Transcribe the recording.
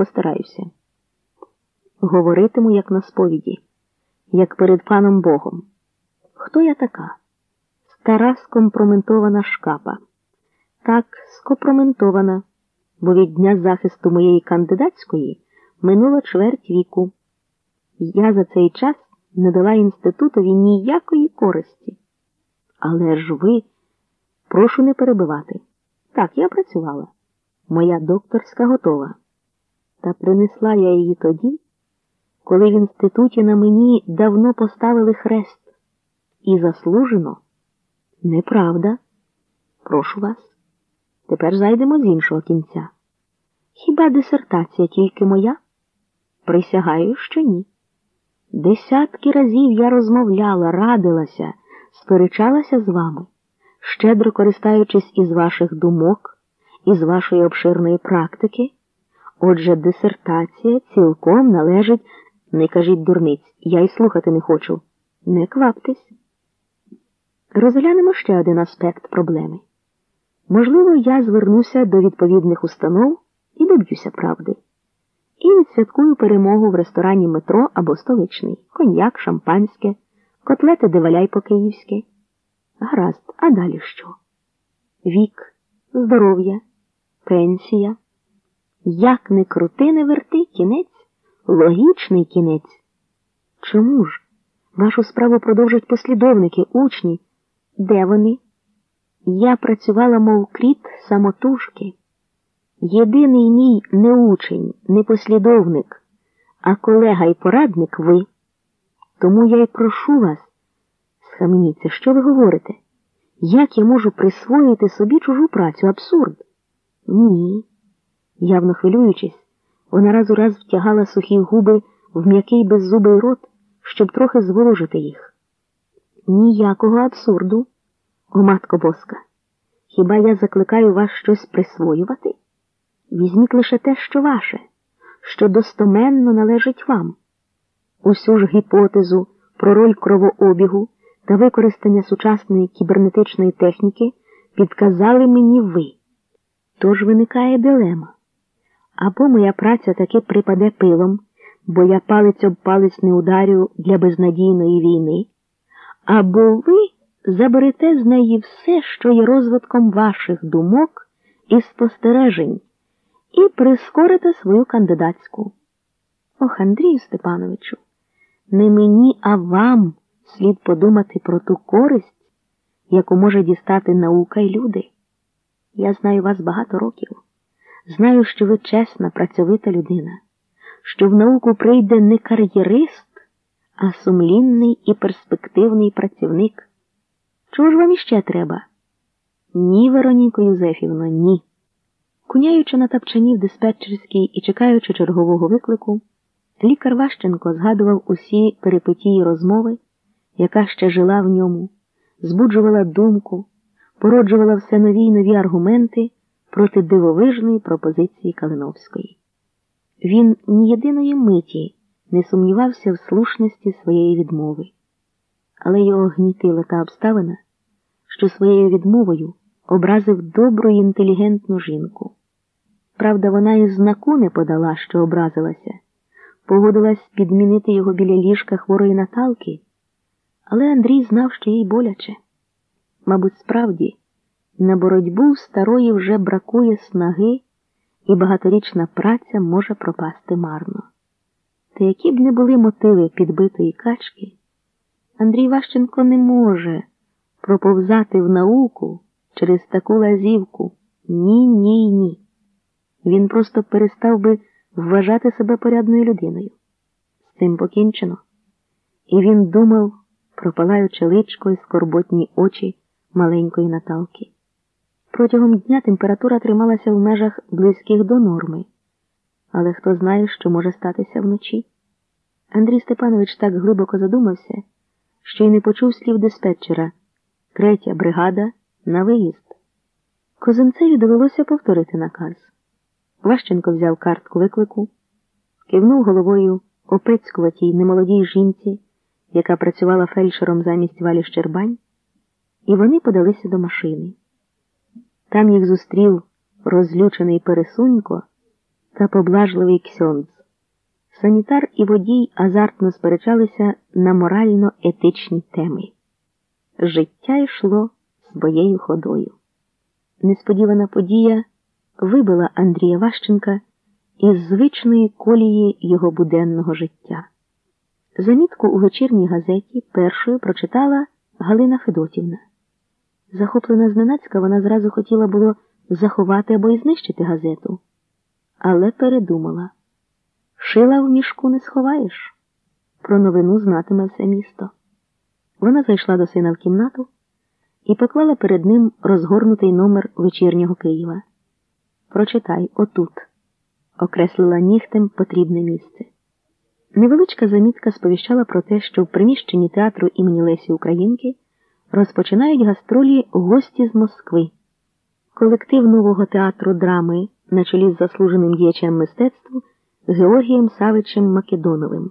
Постараюся. Говоритиму, як на сповіді, як перед паном Богом. Хто я така? Стара скомпроментована шкапа. Так, скомпроментована, бо від дня захисту моєї кандидатської минуло чверть віку. Я за цей час не дала інститутові ніякої користі. Але ж ви, прошу не перебивати. Так, я працювала. Моя докторська готова. Та принесла я її тоді, коли в інституті на мені давно поставили хрест. І заслужено. Неправда. Прошу вас. Тепер зайдемо з іншого кінця. Хіба дисертація тільки моя? Присягаю, що ні. Десятки разів я розмовляла, радилася, сперечалася з вами, щедро користаючись із ваших думок, із вашої обширної практики. Отже, дисертація цілком належить, не кажіть дурниць, я й слухати не хочу. Не кваптесь. Розглянемо ще один аспект проблеми. Можливо, я звернуся до відповідних установ і доб'юся правди. І відсвяткую перемогу в ресторані метро або столичний, коньяк, шампанське, котлети деваляй по-київськи. Гаразд, а далі що? Вік, здоров'я, пенсія. Як не крути, не верти кінець, логічний кінець. Чому ж? Вашу справу продовжать послідовники, учні. Де вони? Я працювала, мов кріт самотужки. Єдиний мій не учень, не послідовник, а колега і порадник ви. Тому я й прошу вас, схаменіться, що ви говорите? Як я можу присвоїти собі чужу працю? Абсурд? Ні. Явно хвилюючись, вона раз у раз втягала сухі губи в м'який беззубий рот, щоб трохи зволожити їх. Ніякого абсурду, о матко боска. Хіба я закликаю вас щось присвоювати? Візьміть лише те, що ваше, що достоменно належить вам. Усю ж гіпотезу про роль кровообігу та використання сучасної кібернетичної техніки підказали мені ви. Тож виникає дилема. Або моя праця таки припаде пилом, бо я палець об палець не ударю для безнадійної війни, або ви заберете з неї все, що є розвитком ваших думок і спостережень і прискорити свою кандидатську. Ох, Андрію Степановичу, не мені, а вам слід подумати про ту користь, яку може дістати наука й люди. Я знаю вас багато років. Знаю, що ви чесна, працьовита людина, що в науку прийде не кар'єрист, а сумлінний і перспективний працівник. Чого ж вам іще треба? Ні, Вероніко Юзефівно, ні. Куняючи на тапчані в диспетчерській і чекаючи чергового виклику, лікар Ващенко згадував усі перипетії розмови, яка ще жила в ньому, збуджувала думку, породжувала все нові й нові аргументи проти дивовижної пропозиції Калиновської. Він ні єдиної миті не сумнівався в слушності своєї відмови, але його гнітила та обставина, що своєю відмовою образив добру і інтелігентну жінку. Правда, вона і знаку не подала, що образилася, погодилась підмінити його біля ліжка хворої Наталки, але Андрій знав, що їй боляче. Мабуть, справді, на боротьбу старої вже бракує снаги, і багаторічна праця може пропасти марно. Та які б не були мотиви підбитої качки, Андрій Ващенко не може проповзати в науку через таку лазівку. Ні, ні, ні він просто перестав би вважати себе порядною людиною. З цим покінчено. І він думав, пропалаючи личко і скорботні очі маленької Наталки. Протягом дня температура трималася в межах близьких до норми, але хто знає, що може статися вночі. Андрій Степанович так глибоко задумався, що й не почув слів диспетчера третя бригада на виїзд. Козинцеві довелося повторити наказ. Ващенко взяв картку виклику, кивнув головою опецькуватій немолодій жінці, яка працювала фельдшером замість валі Щербань, і вони подалися до машини. Там їх зустрів розлючений пересунько та поблажливий ксьондз. Санітар і водій азартно сперечалися на морально-етичні теми. Життя йшло своєю ходою. Несподівана подія вибила Андрія Ващенка із звичної колії його буденного життя. Замітку у вечірній газеті першою прочитала Галина Федотівна. Захоплена зненацька, вона зразу хотіла було заховати або й знищити газету, але передумала. Шила в мішку не сховаєш. Про новину знатиме все місто. Вона зайшла до сина в кімнату і поклала перед ним розгорнутий номер вечірнього Києва. Прочитай отут, окреслила нігтем потрібне місце. Невеличка замітка сповіщала про те, що в приміщенні театру імені Лесі Українки розпочинають гастролі гості з Москви. Колектив нового театру драми на чолі з заслуженим діячем мистецтву Георгієм Савичем Македоновим.